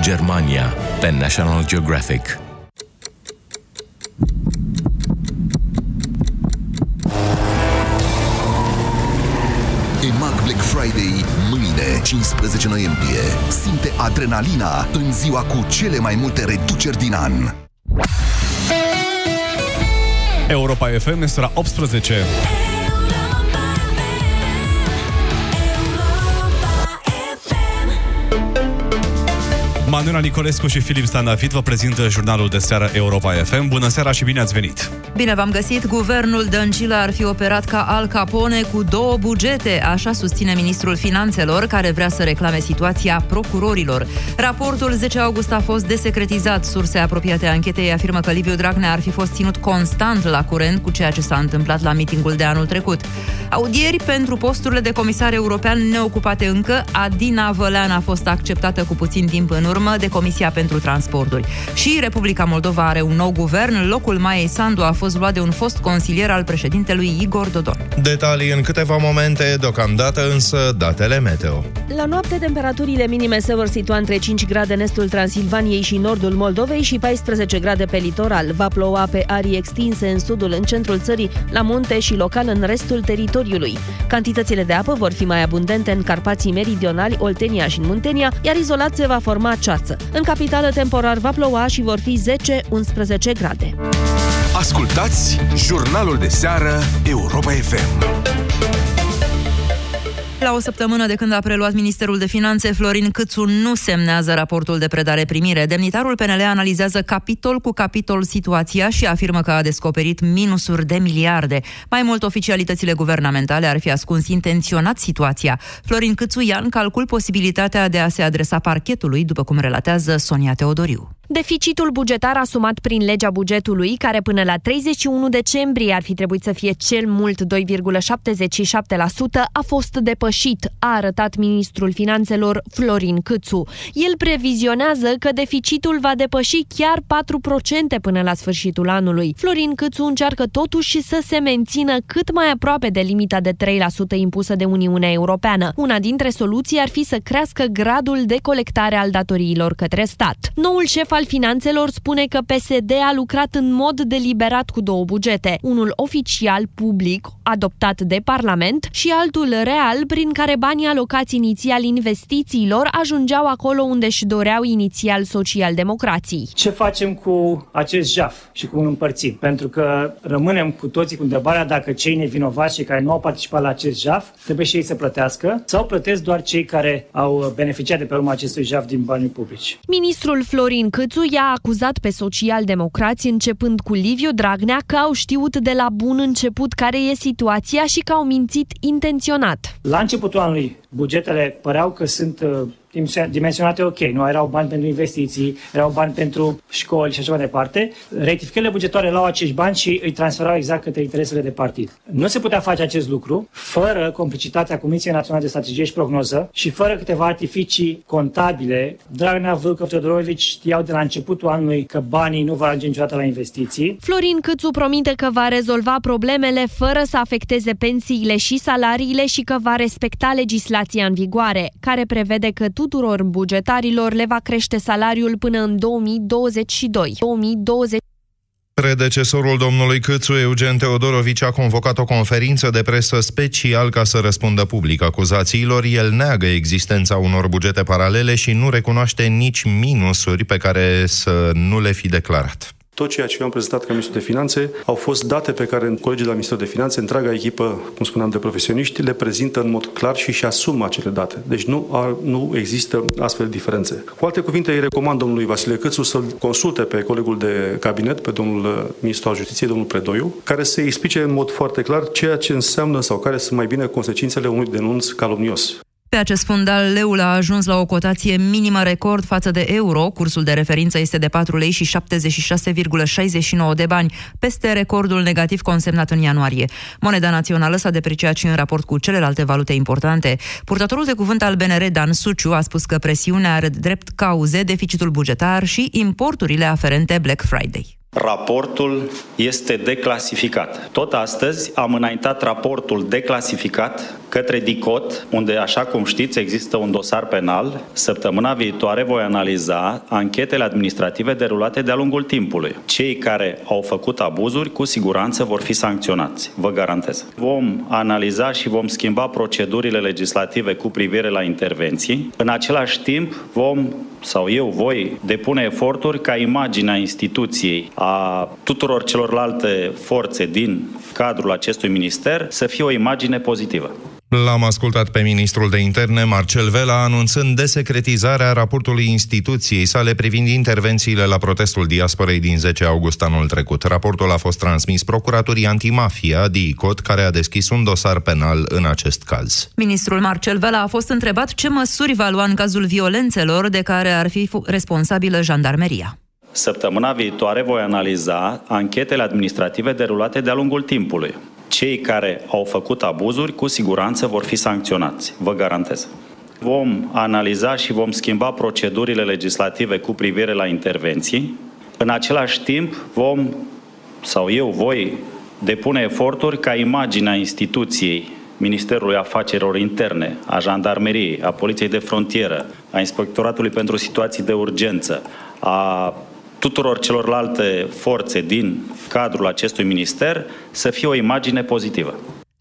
Germania, pe National Geographic. EMAG Black Friday mâine, 15 noiembrie. Simte adrenalina în ziua cu cele mai multe reduceri din an. Europa FM este ora 18. Manuela Nicolescu și Filip Standafit vă prezintă jurnalul de seară Europa FM. Bună seara și bine ați venit! Bine v-am găsit! Guvernul Dăncilă ar fi operat ca Al Capone cu două bugete, așa susține ministrul finanțelor, care vrea să reclame situația procurorilor. Raportul 10 august a fost desecretizat. Surse apropiate anchetei afirmă că Liviu Dragnea ar fi fost ținut constant la curent cu ceea ce s-a întâmplat la mitingul de anul trecut. Audieri pentru posturile de comisar european neocupate încă, Adina Vălean a fost acceptată cu puțin timp în urmă de Comisia pentru Transporturi. Și Republica Moldova are un nou guvern. Locul Maiei Sandu a fost luat de un fost consilier al președintelui Igor Dodon. Detalii în câteva momente, deocamdată însă datele meteo. La noapte, temperaturile minime se vor situa între 5 grade în estul Transilvaniei și nordul Moldovei și 14 grade pe litoral. Va ploua pe arii extinse în sudul, în centrul țării, la munte și local în restul teritoriului. Cantitățile de apă vor fi mai abundente în Carpații Meridionali, Oltenia și în Muntenia, iar izolat se va forma ceață. În capitală temporar va ploua și vor fi 10-11 grade. Ascultați jurnalul de seară Europa FM. La o săptămână de când a preluat Ministerul de Finanțe, Florin Câțu nu semnează raportul de predare-primire. Demnitarul PNL analizează capitol cu capitol situația și afirmă că a descoperit minusuri de miliarde. Mai mult, oficialitățile guvernamentale ar fi ascuns intenționat situația. Florin Câțu ia în calcul posibilitatea de a se adresa parchetului, după cum relatează Sonia Teodoriu. Deficitul bugetar asumat prin legea bugetului, care până la 31 decembrie ar fi trebuit să fie cel mult 2,77%, a fost depășit, a arătat ministrul finanțelor Florin Câțu. El previzionează că deficitul va depăși chiar 4% până la sfârșitul anului. Florin Câțu încearcă totuși să se mențină cât mai aproape de limita de 3% impusă de Uniunea Europeană. Una dintre soluții ar fi să crească gradul de colectare al datoriilor către stat. Noul șef al finanțelor spune că PSD a lucrat în mod deliberat cu două bugete, unul oficial public, adoptat de Parlament, și altul real, prin care banii alocați inițial investițiilor ajungeau acolo unde își doreau inițial socialdemocrații. Ce facem cu acest jaf și cum îl împărțim? Pentru că rămânem cu toții cu întrebarea dacă cei nevinovați și care nu au participat la acest jaf trebuie și ei să plătească sau plătesc doar cei care au beneficiat de pe urma acestui jaf din banii publici. Ministrul Florin Câțu i-a acuzat pe socialdemocrați începând cu Liviu Dragnea că au știut de la bun început care e situația și că au mințit intenționat. La începutul anului, bugetele păreau că sunt uh, dimensionate ok, nu erau bani pentru investiții, erau bani pentru școli și așa mai departe. Rectificările bugetare luau acești bani și îi transferau exact către interesele de partid. Nu se putea face acest lucru fără complicitatea Comisiei Naționale de Strategie și Prognoză și fără câteva artificii contabile. Dragnea Vâlcov Teodorovici știau de la începutul anului că banii nu vor ajunge niciodată la investiții. Florin Câțu promite că va rezolva problemele fără să afecteze pensiile și salariile și că va respecta legislația în vigoare, care prevede că tuturor bugetarilor le va crește salariul până în 2022. 2020 Predecesorul domnului Câțu, Eugen Teodorovici, a convocat o conferință de presă special ca să răspundă public acuzațiilor. El neagă existența unor bugete paralele și nu recunoaște nici minusuri pe care să nu le fi declarat. Tot ceea ce eu am prezentat ca ministru de finanțe au fost date pe care colegii de la Ministerul de Finanțe, întreaga echipă, cum spuneam, de profesioniști, le prezintă în mod clar și și asumă acele date. Deci nu, ar, nu există astfel de diferențe. Cu alte cuvinte, îi recomand domnului Vasile Cățu să-l consulte pe colegul de cabinet, pe domnul uh, ministru al Justiției, domnul Predoiu, care să explice în mod foarte clar ceea ce înseamnă sau care sunt mai bine consecințele unui denunț calomnios. Pe acest fundal, leul a ajuns la o cotație minimă record față de euro. Cursul de referință este de 4 lei și 76,69 de bani, peste recordul negativ consemnat în ianuarie. Moneda națională s-a depreciat și în raport cu celelalte valute importante. Purtătorul de cuvânt al BNR, Dan Suciu, a spus că presiunea are drept cauze deficitul bugetar și importurile aferente Black Friday. Raportul este declasificat. Tot astăzi am înaintat raportul declasificat către DICOT, unde, așa cum știți, există un dosar penal. Săptămâna viitoare voi analiza anchetele administrative derulate de-a lungul timpului. Cei care au făcut abuzuri, cu siguranță vor fi sancționați, vă garantez. Vom analiza și vom schimba procedurile legislative cu privire la intervenții. În același timp, vom sau eu voi depune eforturi ca imaginea instituției a tuturor celorlalte forțe din cadrul acestui minister să fie o imagine pozitivă. L-am ascultat pe ministrul de interne, Marcel Vela, anunțând desecretizarea raportului instituției sale privind intervențiile la protestul diasporei din 10 august anul trecut. Raportul a fost transmis procuraturii antimafia, DICOT, care a deschis un dosar penal în acest caz. Ministrul Marcel Vela a fost întrebat ce măsuri va lua în cazul violențelor de care ar fi responsabilă jandarmeria. Săptămâna viitoare voi analiza anchetele administrative derulate de-a lungul timpului. Cei care au făcut abuzuri, cu siguranță vor fi sancționați, vă garantez. Vom analiza și vom schimba procedurile legislative cu privire la intervenții. În același timp, vom, sau eu voi, depune eforturi ca imaginea instituției Ministerului Afacerilor Interne, a Jandarmeriei, a Poliției de Frontieră, a Inspectoratului pentru Situații de Urgență, a tuturor celorlalte forțe din cadrul acestui minister să fie o imagine pozitivă.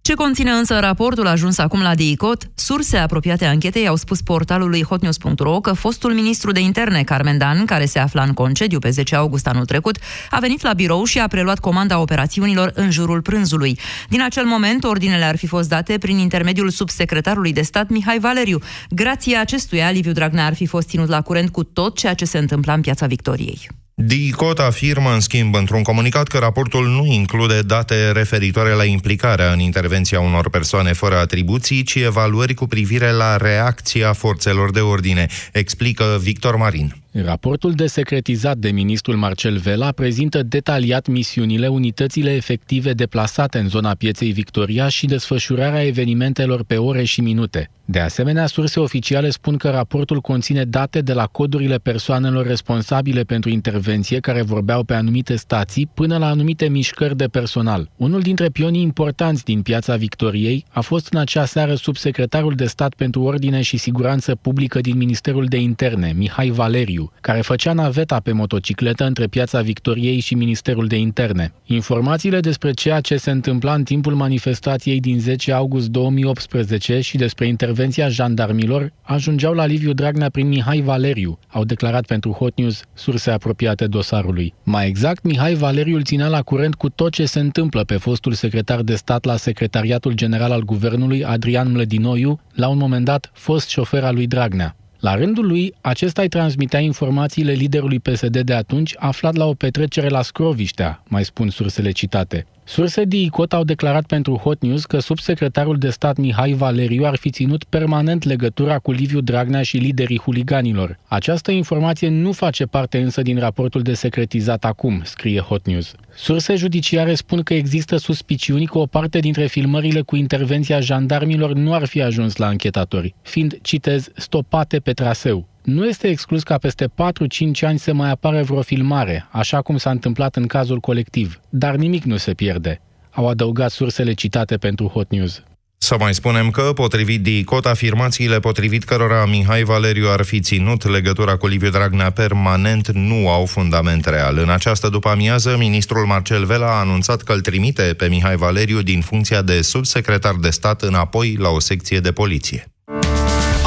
Ce conține însă raportul ajuns acum la DICOT? Surse apropiate anchetei au spus portalului hotnews.ro că fostul ministru de interne, Carmen Dan, care se afla în concediu pe 10 august anul trecut, a venit la birou și a preluat comanda operațiunilor în jurul prânzului. Din acel moment, ordinele ar fi fost date prin intermediul subsecretarului de stat Mihai Valeriu. Grație acestuia, Liviu Dragnea ar fi fost ținut la curent cu tot ceea ce se întâmpla în Piața Victoriei. DICOT afirmă, în schimb, într-un comunicat că raportul nu include date referitoare la implicarea în intervenția unor persoane fără atribuții, ci evaluări cu privire la reacția forțelor de ordine, explică Victor Marin. Raportul desecretizat de ministrul Marcel Vela prezintă detaliat misiunile, unitățile efective deplasate în zona pieței Victoria și desfășurarea evenimentelor pe ore și minute. De asemenea, surse oficiale spun că raportul conține date de la codurile persoanelor responsabile pentru intervenție care vorbeau pe anumite stații până la anumite mișcări de personal. Unul dintre pionii importanți din piața Victoriei a fost în acea seară subsecretarul de stat pentru ordine și siguranță publică din Ministerul de Interne, Mihai Valeriu, care făcea naveta pe motocicletă între Piața Victoriei și Ministerul de Interne. Informațiile despre ceea ce se întâmpla în timpul manifestației din 10 august 2018 și despre intervenția jandarmilor ajungeau la Liviu Dragnea prin Mihai Valeriu, au declarat pentru Hot News surse apropiate dosarului. Mai exact, Mihai Valeriu îl ținea la curent cu tot ce se întâmplă pe fostul secretar de stat la Secretariatul General al Guvernului, Adrian Mlădinoiu, la un moment dat fost șofer al lui Dragnea. La rândul lui, acesta îi transmitea informațiile liderului PSD de atunci, aflat la o petrecere la Scroviștea, mai spun sursele citate. Surse DICOT au declarat pentru Hot News că subsecretarul de stat Mihai Valeriu ar fi ținut permanent legătura cu Liviu Dragnea și liderii huliganilor. Această informație nu face parte însă din raportul de secretizat acum, scrie Hot News. Surse judiciare spun că există suspiciuni că o parte dintre filmările cu intervenția jandarmilor nu ar fi ajuns la închetatori, fiind, citez, stopate pe traseu. Nu este exclus ca peste 4-5 ani să mai apare vreo filmare, așa cum s-a întâmplat în cazul colectiv, dar nimic nu se pierde, au adăugat sursele citate pentru Hot News. Să mai spunem că, potrivit DICOT, afirmațiile potrivit cărora Mihai Valeriu ar fi ținut legătura cu Liviu Dragnea permanent nu au fundament real. În această după-amiază, ministrul Marcel Vela a anunțat că îl trimite pe Mihai Valeriu din funcția de subsecretar de stat înapoi la o secție de poliție.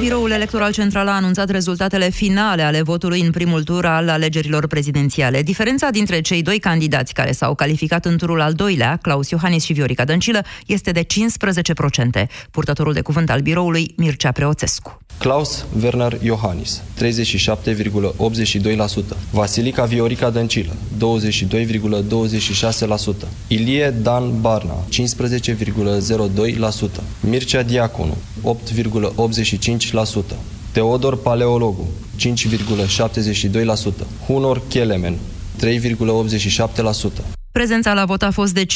Biroul Electoral Central a anunțat rezultatele finale ale votului în primul tur al alegerilor prezidențiale. Diferența dintre cei doi candidați care s-au calificat în turul al doilea, Claus Iohannis și Viorica Dăncilă, este de 15%. Purtătorul de cuvânt al biroului, Mircea Preoțescu. Klaus Werner Iohannis, 37,82%. Vasilica Viorica Dăncilă, 22,26%. Ilie Dan Barna, 15,02%. Mircea Diaconu, 8,85%. Teodor Paleologu, 5,72%. Hunor Kelemen, 3,87%. Prezența la vot a fost de 51%,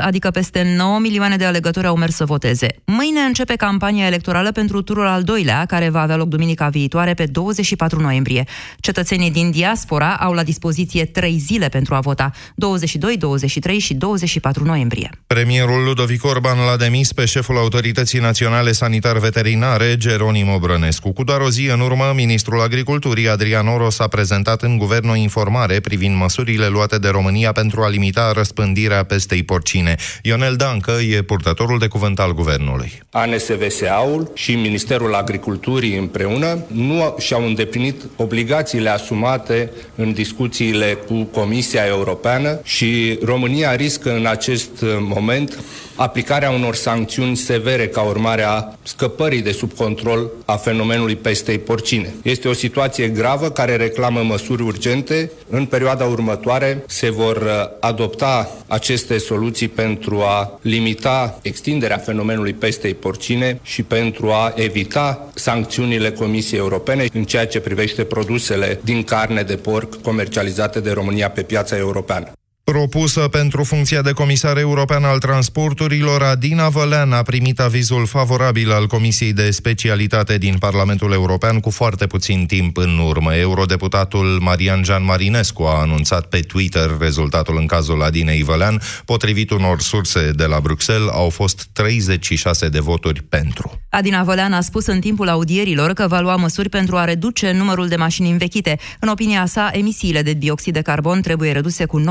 adică peste 9 milioane de alegători au mers să voteze. Mâine începe campania electorală pentru turul al doilea, care va avea loc duminica viitoare pe 24 noiembrie. Cetățenii din diaspora au la dispoziție 3 zile pentru a vota, 22, 23 și 24 noiembrie. Premierul Ludovic Orban l-a demis pe șeful Autorității Naționale Sanitar-Veterinare, Geronimo Brănescu. Cu doar o zi în urmă, ministrul Agriculturii, Adrian Oros, a prezentat în guvern o informare privind măsurile luate de România pentru a limita răspândirea pestei porcine. Ionel Dancă e purtătorul de cuvânt al guvernului. ANSVSA-ul și Ministerul Agriculturii împreună nu și-au îndeplinit obligațiile asumate în discuțiile cu Comisia Europeană și România riscă în acest moment aplicarea unor sancțiuni severe ca urmare a scăpării de sub control a fenomenului pestei porcine. Este o situație gravă care reclamă măsuri urgente. În perioada următoare se vor uh, adopta aceste soluții pentru a limita extinderea fenomenului pestei porcine și pentru a evita sancțiunile Comisiei Europene în ceea ce privește produsele din carne de porc comercializate de România pe piața europeană. Propusă pentru funcția de comisar european al transporturilor, Adina Vălean a primit avizul favorabil al Comisiei de Specialitate din Parlamentul European cu foarte puțin timp în urmă. Eurodeputatul Marian Jean Marinescu a anunțat pe Twitter rezultatul în cazul Adinei Vălean. Potrivit unor surse de la Bruxelles, au fost 36 de voturi pentru. Adina Vălean a spus în timpul audierilor că va lua măsuri pentru a reduce numărul de mașini învechite. În opinia sa, emisiile de dioxid de carbon trebuie reduse cu 90%.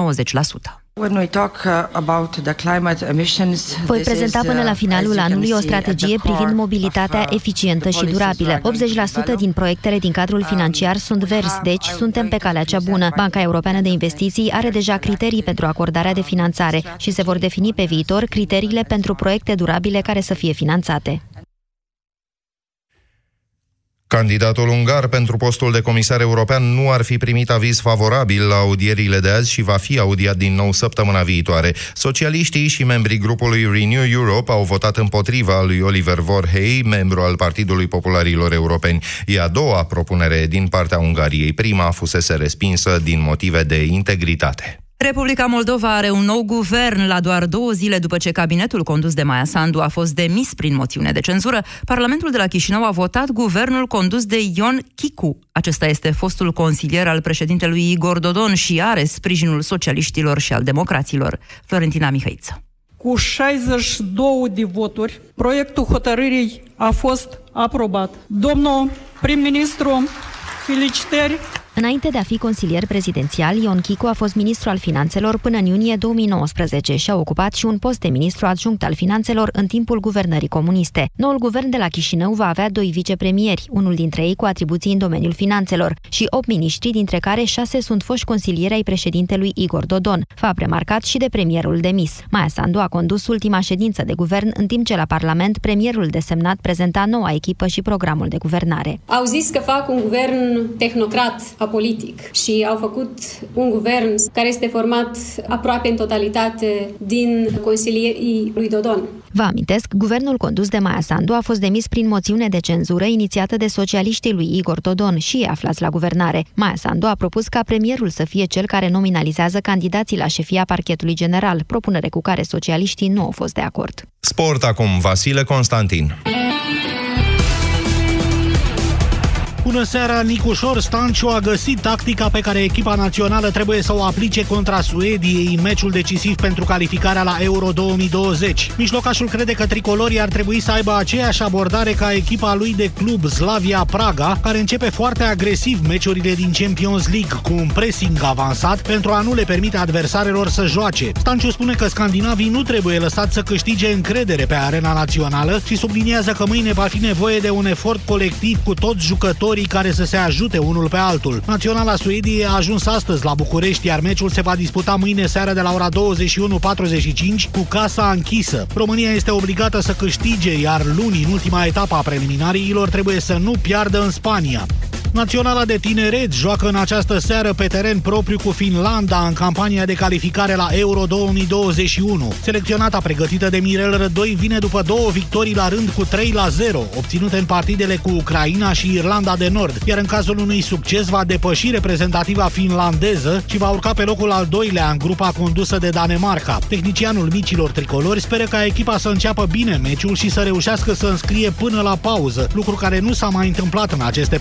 Voi prezenta până la finalul anului o strategie privind mobilitatea eficientă și durabilă. 80% din proiectele din cadrul financiar sunt verzi, deci suntem pe calea cea bună. Banca Europeană de Investiții are deja criterii pentru acordarea de finanțare și se vor defini pe viitor criteriile pentru proiecte durabile care să fie finanțate. Candidatul ungar pentru postul de comisar european nu ar fi primit aviz favorabil la audierile de azi și va fi audiat din nou săptămâna viitoare. Socialiștii și membrii grupului Renew Europe au votat împotriva lui Oliver Vorhei, membru al Partidului Popularilor Europeni. E a doua propunere din partea Ungariei. Prima fusese respinsă din motive de integritate. Republica Moldova are un nou guvern la doar două zile după ce cabinetul condus de Maia Sandu a fost demis prin moțiune de cenzură. Parlamentul de la Chișinău a votat guvernul condus de Ion Chicu. Acesta este fostul consilier al președintelui Igor Dodon și are sprijinul socialiștilor și al democraților. Florentina Mihăiță. Cu 62 de voturi, proiectul hotărârii a fost aprobat. Domnul prim-ministru, felicitări Înainte de a fi consilier prezidențial, Ion Chicu a fost ministru al finanțelor până în iunie 2019 și a ocupat și un post de ministru adjunct al finanțelor în timpul guvernării comuniste. Noul guvern de la Chișinău va avea doi vicepremieri, unul dintre ei cu atribuții în domeniul finanțelor, și opt miniștri, dintre care șase sunt foști consilieri ai președintelui Igor Dodon, fapt remarcat și de premierul demis. Maia Sandu a condus ultima ședință de guvern, în timp ce la Parlament premierul desemnat prezenta noua echipă și programul de guvernare. Au zis că fac un guvern tehnocrat, apolitic și au făcut un guvern care este format aproape în totalitate din consilierii lui Dodon. Vă amintesc, guvernul condus de Maia Sandu a fost demis prin moțiune de cenzură inițiată de socialiștii lui Igor Dodon și ei aflați la guvernare. Maia Sandu a propus ca premierul să fie cel care nominalizează candidații la șefia parchetului general, propunere cu care socialiștii nu au fost de acord. Sport acum, Vasile Constantin. Bună seara, Nicușor Stanciu a găsit tactica pe care echipa națională trebuie să o aplice contra Suediei în meciul decisiv pentru calificarea la Euro 2020. Mijlocașul crede că tricolorii ar trebui să aibă aceeași abordare ca echipa lui de club Slavia Praga, care începe foarte agresiv meciurile din Champions League cu un pressing avansat pentru a nu le permite adversarelor să joace. Stanciu spune că scandinavii nu trebuie lăsați să câștige încredere pe arena națională și subliniază că mâine va fi nevoie de un efort colectiv cu toți jucătorii jucătorii care să se ajute unul pe altul. Naționala Suediei a ajuns astăzi la București, iar meciul se va disputa mâine seara de la ora 21.45 cu casa închisă. România este obligată să câștige, iar luni, în ultima etapă a preliminariilor, trebuie să nu piardă în Spania. Naționala de tineret joacă în această seară pe teren propriu cu Finlanda în campania de calificare la Euro 2021. Selecționata pregătită de Mirel Rădoi vine după două victorii la rând cu 3 la 0, obținute în partidele cu Ucraina și Irlanda de Nord, iar în cazul unui succes va depăși reprezentativa finlandeză și va urca pe locul al doilea în grupa condusă de Danemarca. Tehnicianul micilor tricolori speră ca echipa să înceapă bine meciul și să reușească să înscrie până la pauză, lucru care nu s-a mai întâmplat în aceste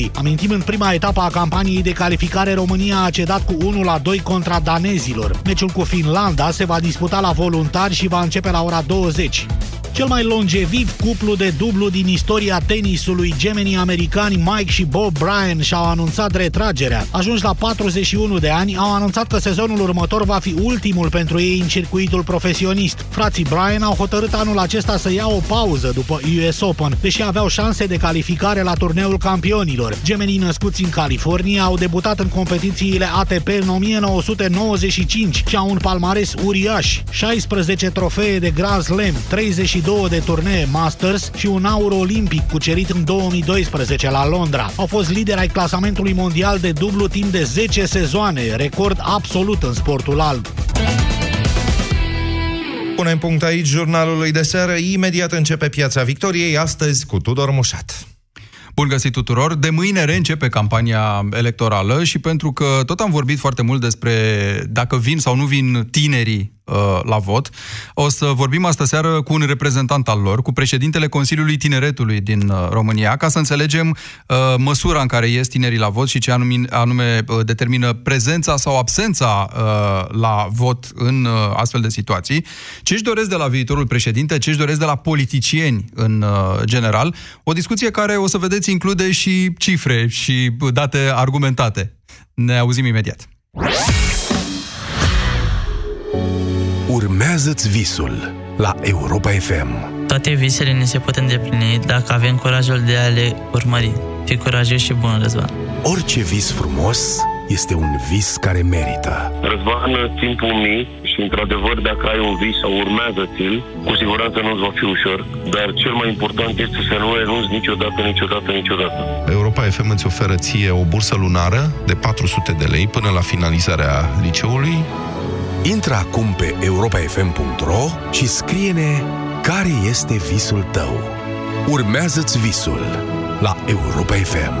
preliminarii. Amintim, în prima etapă a campaniei de calificare, România a cedat cu 1 la 2 contra danezilor. Meciul cu Finlanda se va disputa la voluntari și va începe la ora 20. Cel mai longeviv cuplu de dublu din istoria tenisului, gemenii americani Mike și Bob Bryan și-au anunțat retragerea. Ajunși la 41 de ani, au anunțat că sezonul următor va fi ultimul pentru ei în circuitul profesionist. Frații Bryan au hotărât anul acesta să ia o pauză după US Open, deși aveau șanse de calificare la turneul campionilor. Gemenii născuți în California au debutat în competițiile ATP în 1995 și au un palmares uriaș, 16 trofee de Grand Slam, 30 22 de turnee Masters și un aur olimpic cucerit în 2012 la Londra. Au fost lideri ai clasamentului mondial de dublu timp de 10 sezoane, record absolut în sportul alb. Punem punct aici jurnalului de seară. Imediat începe Piața Victoriei, astăzi cu Tudor Mușat. Bun găsit tuturor! De mâine reîncepe campania electorală și pentru că tot am vorbit foarte mult despre dacă vin sau nu vin tinerii Uh, la vot. O să vorbim astă seară cu un reprezentant al lor, cu președintele Consiliului Tineretului din uh, România, ca să înțelegem uh, măsura în care ies tinerii la vot și ce anume, anume determină prezența sau absența la vot în astfel de situații. Ce își doresc de la viitorul președinte, ce își doresc de la politicieni în general. O discuție care, o să vedeți, include și cifre și date argumentate. Ne auzim imediat. Urmează-ți visul la Europa FM. Toate visele ne se pot îndeplini dacă avem curajul de a le urmări. Fii curajos și bun, Răzvan. Orice vis frumos este un vis care merită. Răzvan, timpul mii și, într-adevăr, dacă ai un vis sau urmează-ți-l, cu siguranță nu-ți va fi ușor, dar cel mai important este să nu renunți niciodată, niciodată, niciodată. Europa FM îți oferă ție o bursă lunară de 400 de lei până la finalizarea liceului Intră acum pe europafm.ro și scrie-ne care este visul tău. Urmează-ți visul la Europa FM.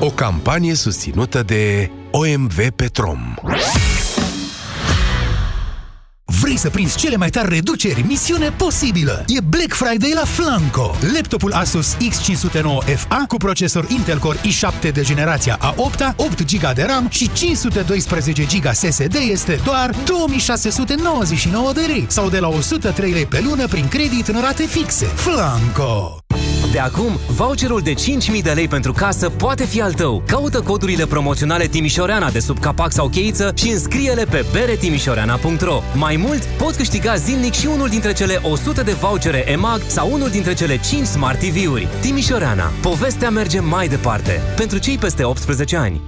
O campanie susținută de OMV Petrom. Vrei să prinzi cele mai tari reduceri? Misiune posibilă! E Black Friday la Flanco! Laptopul Asus X509FA cu procesor Intel Core i7 de generația A8, 8 GB de RAM și 512 GB SSD este doar 2699 de lei sau de la 103 lei pe lună prin credit în rate fixe. Flanco! De acum, voucherul de 5.000 de lei pentru casă poate fi al tău. Caută codurile promoționale Timișoreana de sub capac sau cheiță și înscrie-le pe beretimișoreana.ro. Mai mult, poți câștiga zilnic și unul dintre cele 100 de vouchere EMAG sau unul dintre cele 5 Smart TV-uri. Timișoreana. Povestea merge mai departe. Pentru cei peste 18 ani.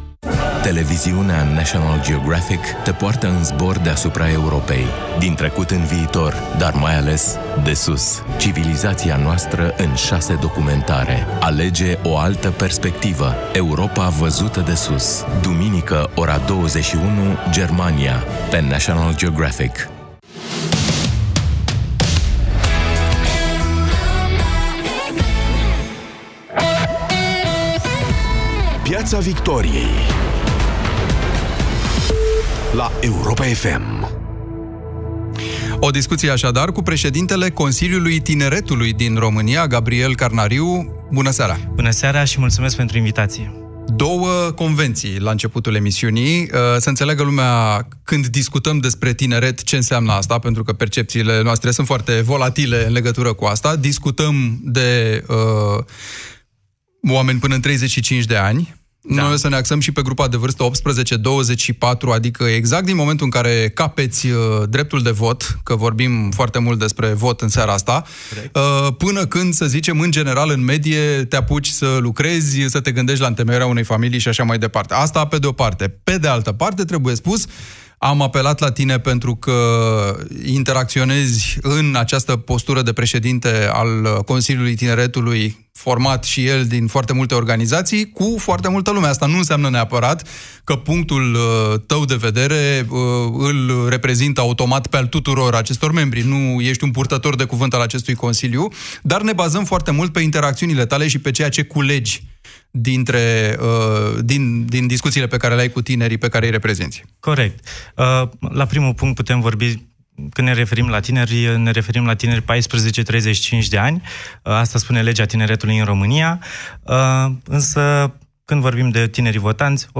Televiziunea National Geographic te poartă în zbor deasupra Europei, din trecut în viitor, dar mai ales de sus. Civilizația noastră în șase documentare. Alege o altă perspectivă. Europa văzută de sus. Duminică, ora 21, Germania, pe National Geographic. Piața Victoriei la Europa FM. O discuție așadar cu președintele Consiliului Tineretului din România, Gabriel Carnariu. Bună seara! Bună seara și mulțumesc pentru invitație! două convenții la începutul emisiunii. Uh, să înțeleagă lumea când discutăm despre tineret ce înseamnă asta, pentru că percepțiile noastre sunt foarte volatile în legătură cu asta. Discutăm de uh, oameni până în 35 de ani, da. Noi o să ne axăm și pe grupa de vârstă 18-24, adică exact din momentul în care capeți uh, dreptul de vot, că vorbim foarte mult despre vot în seara asta, uh, până când, să zicem, în general, în medie, te apuci să lucrezi, să te gândești la întemeierea unei familii și așa mai departe. Asta pe de o parte. Pe de altă parte, trebuie spus, Am apelat la tine pentru că interacționezi în această postură de președinte al Consiliului Tineretului, format și el din foarte multe organizații, cu foarte multă lume. Asta nu înseamnă neapărat că punctul uh, tău de vedere uh, îl reprezintă automat pe al tuturor acestor membri. Nu ești un purtător de cuvânt al acestui Consiliu, dar ne bazăm foarte mult pe interacțiunile tale și pe ceea ce culegi dintre, uh, din, din discuțiile pe care le ai cu tinerii pe care îi reprezinți. Corect. Uh, la primul punct putem vorbi când ne referim la tineri, ne referim la tineri 14-35 de ani. Uh, asta spune legea tineretului în România. Însă când vorbim de tinerii votanți, 18-35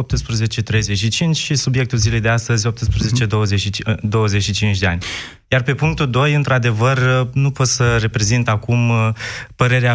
și subiectul zilei de astăzi, 18-25 de ani. Iar pe punctul 2, într-adevăr, nu pot să reprezint acum părerea